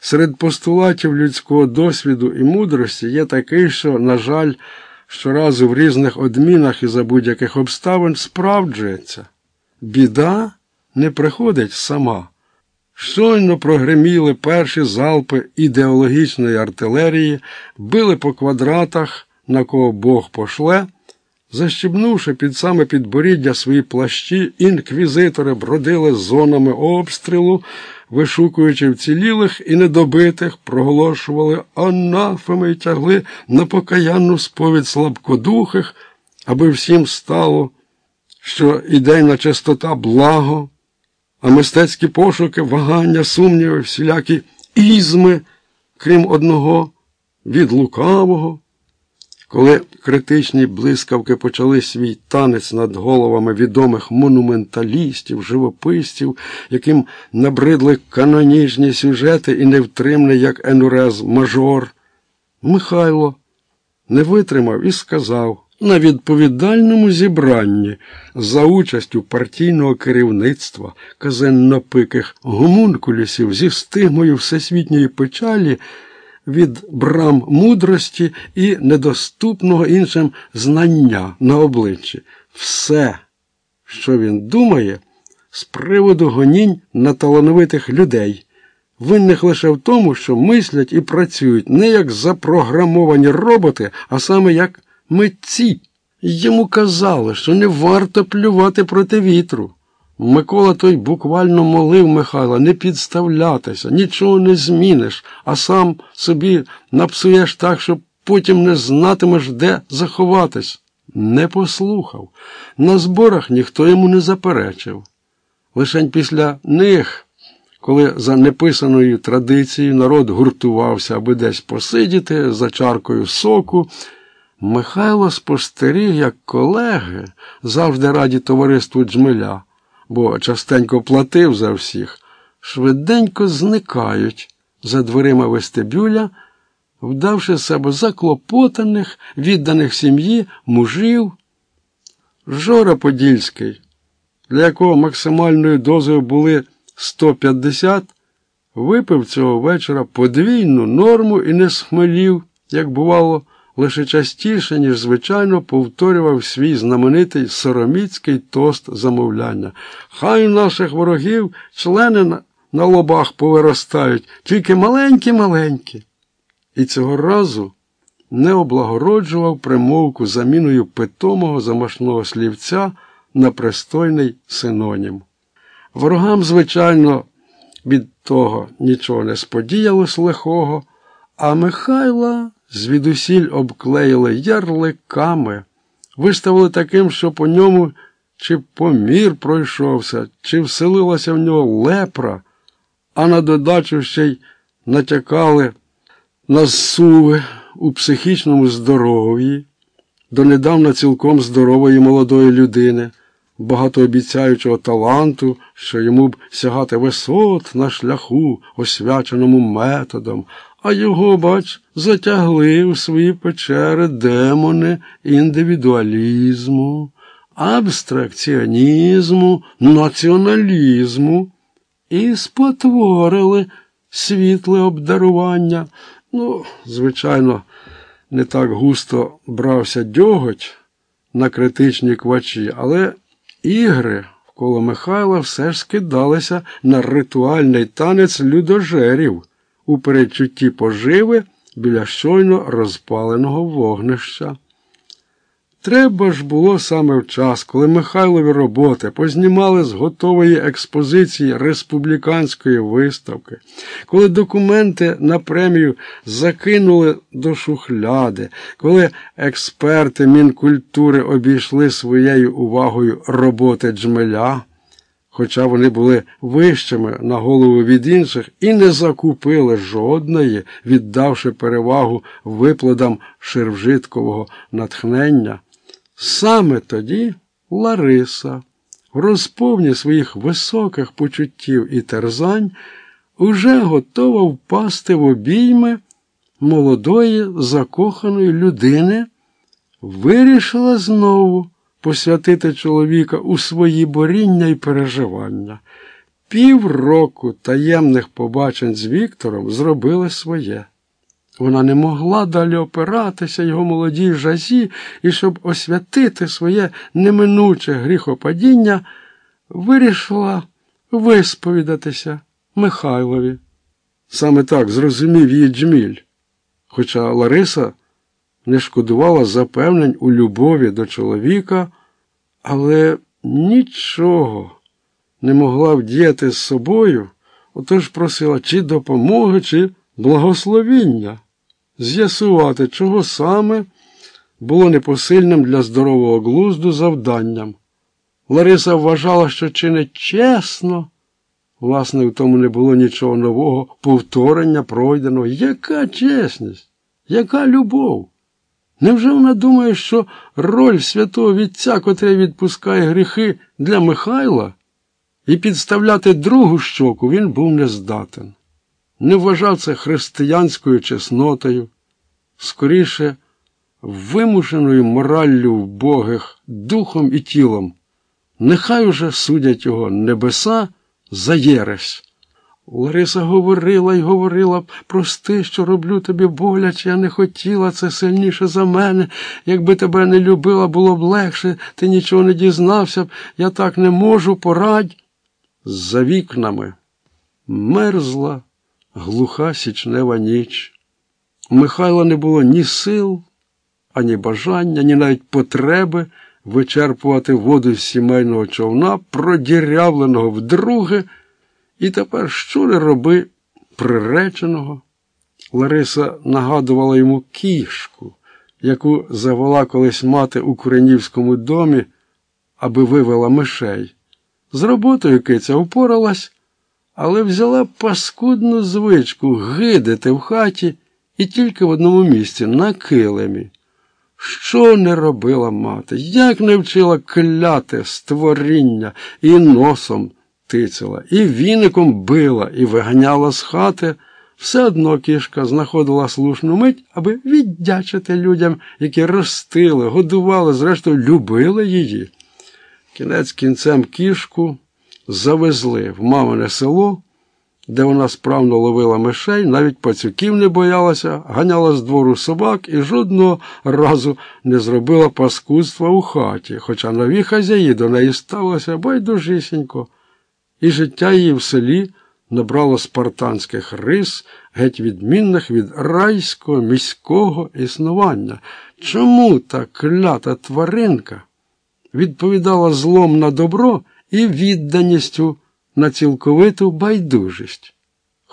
серед постулатів людського досвіду і мудрості є такий, що, на жаль, щоразу в різних одмінах і за будь-яких обставин справджується. Біда не приходить сама. Щойно прогреміли перші залпи ідеологічної артилерії, били по квадратах, на кого Бог пошле. Защібнувши під саме підборіддя свої плащі, інквізитори бродили зонами обстрілу, вишукуючи вцілілих і недобитих, проголошували анафеми й тягли на покаянну сповідь слабкодухих, аби всім стало, що ідейна чистота благо, а мистецькі пошуки, вагання, сумніви, всілякі ізми, крім одного, від лукавого. Коли критичні блискавки почали свій танець над головами відомих монументалістів, живописців, яким набридли канонічні сюжети і невтримний, як енурез мажор, Михайло не витримав і сказав на відповідальному зібранні за участю партійного керівництва казеннопиких гомункулісів зі стигмою всесвітньої печалі від брам мудрості і недоступного іншим знання на обличчі. Все, що він думає, з приводу гонінь на талановитих людей, винних лише в тому, що мислять і працюють не як запрограмовані роботи, а саме як митці. Йому казали, що не варто плювати проти вітру. Микола той буквально молив Михайла не підставлятися, нічого не зміниш, а сам собі напсуєш так, що потім не знатимеш, де заховатись. Не послухав. На зборах ніхто йому не заперечив. Лишень після них, коли за неписаною традицією народ гуртувався, аби десь посидіти за чаркою соку, Михайло спостеріг, як колеги завжди раді товариству Джмеля бо частенько платив за всіх, швиденько зникають за дверима вестибюля, вдавши себе заклопотаних, відданих сім'ї мужів. Жора Подільський, для якого максимальною дозою були 150, випив цього вечора подвійну норму і не схмелів, як бувало лише частіше, ніж звичайно, повторював свій знаменитий сороміцький тост замовляння. Хай наших ворогів члени на лобах повиростають, тільки маленькі-маленькі. І цього разу не облагороджував примовку заміною питомого замашного слівця на пристойний синонім. Ворогам, звичайно, від того нічого не сподіялось лихого, а Михайла звідусіль обклеїли ярликами, виставили таким, що по ньому чи помір пройшовся, чи вселилася в нього лепра, а на додачу ще й натякали на зсуви у психічному здоров'ї, донедавна цілком здорової молодої людини, багатообіцяючого таланту, що йому б сягати висот на шляху, освяченому методом, а його, бач, затягли у свої печери демони індивідуалізму, абстракціонізму, націоналізму і спотворили світле обдарування. Ну, звичайно, не так густо брався дьоготь на критичні квачі, але ігри вколо Михайла все ж скидалися на ритуальний танець людожерів у передчутті поживи біля щойно розпаленого вогнища. Треба ж було саме в час, коли Михайлові роботи познімали з готової експозиції республіканської виставки, коли документи на премію закинули до шухляди, коли експерти Мінкультури обійшли своєю увагою роботи джмеля хоча вони були вищими на голову від інших і не закупили жодної, віддавши перевагу виплодам ширвжиткового натхнення. Саме тоді Лариса, розповні своїх високих почуттів і терзань, уже готова впасти в обійми молодої закоханої людини, вирішила знову посвятити чоловіка у свої боріння і переживання. Півроку таємних побачень з Віктором зробили своє. Вона не могла далі опиратися його молодій жазі, і, щоб освятити своє неминуче гріхопадіння, вирішила висповідатися Михайлові. Саме так зрозумів її Джміль, хоча Лариса не шкодувала запевнень у любові до чоловіка, але нічого не могла вдіяти з собою, отож просила чи допомоги, чи благословіння, з'ясувати, чого саме було непосильним для здорового глузду завданням. Лариса вважала, що чинить чесно. Власне, в тому не було нічого нового, повторення пройденого. Яка чесність, яка любов? Невже вона думає, що роль святого Вітця, котрий відпускає гріхи для Михайла, і підставляти другу щоку він був нездатен? Не вважав це християнською чеснотою, скоріше вимушеною мораллю вбогих духом і тілом. Нехай уже судять його небеса за єресь. Лариса говорила й говорила прости, що роблю тобі боляче, я не хотіла це сильніше за мене. Якби тебе не любила, було б легше, ти нічого не дізнався б, я так не можу, порадь. За вікнами мерзла глуха січнева ніч. У Михайла не було ні сил, ані бажання, ні навіть потреби вичерпувати воду з сімейного човна, продірявленого вдруге, і тепер що не роби приреченого. Лариса нагадувала йому кішку, яку завела колись мати у Куренівському домі, аби вивела мишей. З роботою киця впоралась, але взяла паскудну звичку гидити в хаті і тільки в одному місці на килимі. Що не робила мати, як не вчила кляте створіння і носом тицяла, і віником била, і виганяла з хати, все одно кішка знаходила слушну мить, аби віддячити людям, які ростили, годували, зрештою, любили її. Кінець кінцем кішку завезли в мамине село де вона справно ловила мишей, навіть пацюків не боялася, ганяла з двору собак і жодного разу не зробила паскудства у хаті, хоча нові хазяї до неї ставилися байдужісінько, і життя її в селі набрало спартанських рис, геть відмінних від райського міського існування. Чому та клята тваринка відповідала злом на добро і відданістю? на цілковиту байдужість.